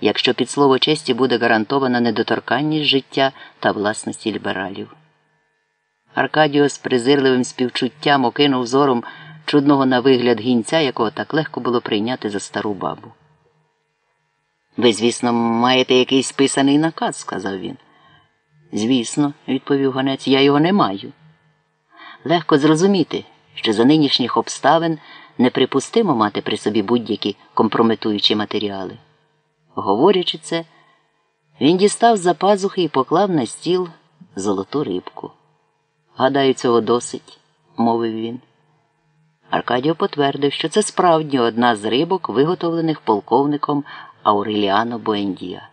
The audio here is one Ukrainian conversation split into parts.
якщо під слово честі буде гарантована недоторканність життя та власності лібералів. Аркадіо з презирливим співчуттям окинув зором чудного на вигляд гінця, якого так легко було прийняти за стару бабу. Ви, звісно, маєте якийсь списаний наказ, сказав він. Звісно, відповів гонець, я його не маю. Легко зрозуміти, що за нинішніх обставин неприпустимо мати при собі будь-які компрометуючі матеріали. Говорячи це, він дістав за пазухи і поклав на стіл золоту рибку. Гадаю, цього досить, мовив він. Аркадіо потвердив, що це справді одна з рибок, виготовлених полковником Ауреліано Буендія.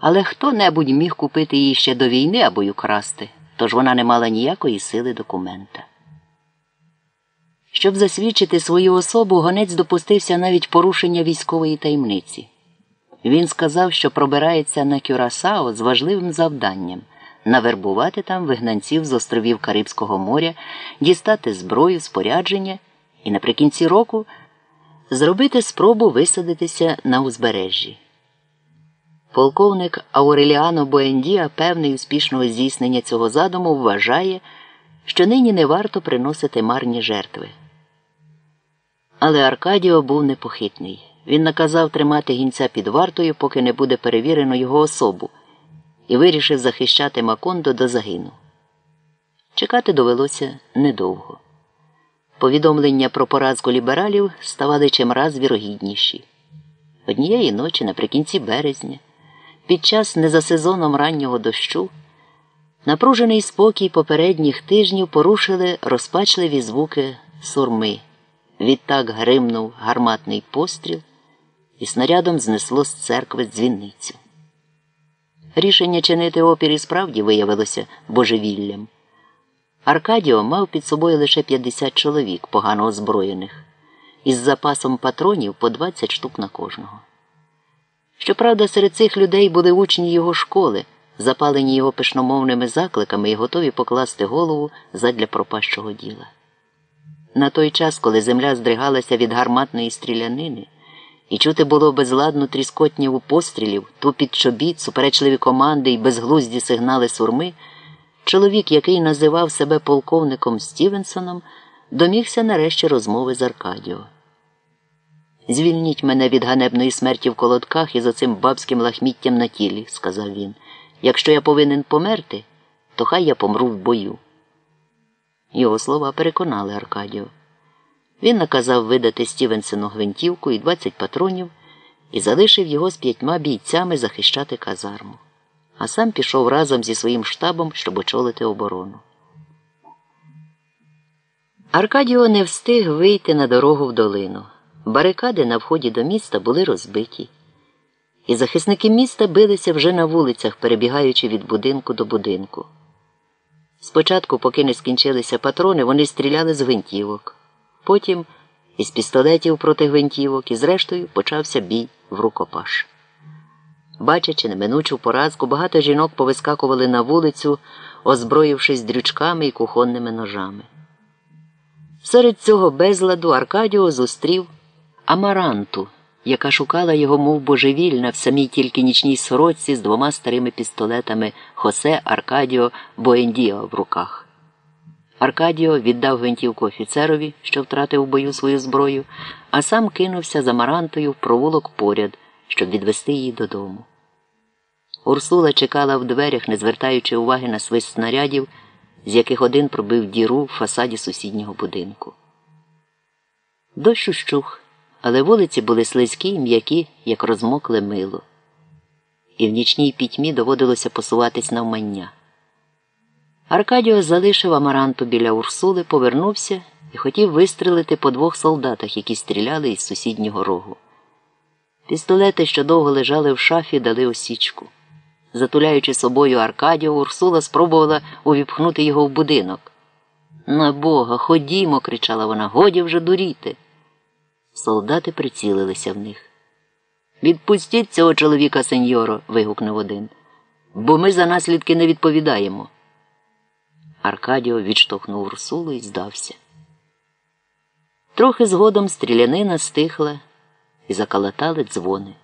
Але хто небудь міг купити її ще до війни або й украсти, тож вона не мала ніякої сили документа. Щоб засвідчити свою особу, гонець допустився навіть порушення військової таємниці. Він сказав, що пробирається на Кюрасао з важливим завданням навербувати там вигнанців з островів Карибського моря, дістати зброю, спорядження і наприкінці року зробити спробу висадитися на узбережжі. Полковник Ауреліано Боендіа, певний успішного здійснення цього задуму, вважає, що нині не варто приносити марні жертви. Але Аркадіо був непохитний. Він наказав тримати гінця під вартою, поки не буде перевірено його особу, і вирішив захищати Макондо до загину. Чекати довелося недовго. Повідомлення про поразку лібералів ставали чимраз вірогідніші. Однієї ночі, наприкінці березня, під час не за сезоном раннього дощу, напружений спокій попередніх тижнів порушили розпачливі звуки сурми. Відтак гримнув гарматний постріл і снарядом знесло з церкви дзвіницю. Рішення чинити опір і справді виявилося божевіллям. Аркадіо мав під собою лише 50 чоловік, погано озброєних, із запасом патронів по 20 штук на кожного. Щоправда, серед цих людей були учні його школи, запалені його пишномовними закликами і готові покласти голову задля пропащого діла. На той час, коли земля здригалася від гарматної стрілянини, і чути було безладну тріскотніву пострілів, тупіт чобіт, суперечливі команди і безглузді сигнали сурми, чоловік, який називав себе полковником Стівенсоном, домігся нарешті розмови з Аркадіо. Звільніть мене від ганебної смерті в колодках і за цим бабським лахміттям на тілі, сказав він. Якщо я повинен померти, то хай я помру в бою. Його слова переконали Аркадіо. Він наказав видати Стівенсену гвинтівку і 20 патронів і залишив його з п'ятьма бійцями захищати казарму, а сам пішов разом зі своїм штабом, щоб очолити оборону. Аркадіо не встиг вийти на дорогу в долину. Барикади на вході до міста були розбиті, і захисники міста билися вже на вулицях, перебігаючи від будинку до будинку. Спочатку, поки не скінчилися патрони, вони стріляли з гвинтівок. Потім із пістолетів проти гвинтівок і, зрештою, почався бій в рукопаш. Бачачи неминучу поразку, багато жінок повискакували на вулицю, озброївшись дрючками і кухонними ножами. Серед цього безладу Аркадіо зустрів Амаранту, яка шукала його, мов божевільна, в самій тільки нічній сорочці з двома старими пістолетами Хосе Аркадіо Боендіо в руках. Аркадіо віддав гвинтівку офіцерові, що втратив у бою свою зброю, а сам кинувся за Марантою в провулок поряд, щоб відвести її додому. Урсула чекала в дверях, не звертаючи уваги на свист снарядів, з яких один пробив діру в фасаді сусіднього будинку. Дощ ущух, але вулиці були слизькі і м'які, як розмокле мило, і в нічній пітьмі доводилося посуватись навмання. Аркадіо залишив амаранту біля Урсули, повернувся і хотів вистрелити по двох солдатах, які стріляли із сусіднього рогу. Пістолети, що довго лежали в шафі, дали осічку. Затуляючи собою Аркадіо, Урсула спробувала увіпхнути його в будинок. На Бога, ходімо, кричала вона, годі вже дуріти. Солдати прицілилися в них. Відпустіть цього чоловіка, сеньоро, вигукнув один, бо ми за наслідки не відповідаємо. Аркадіо відштовхнув Урсулу і здався. Трохи згодом стрілянина стихла і закалатали дзвони.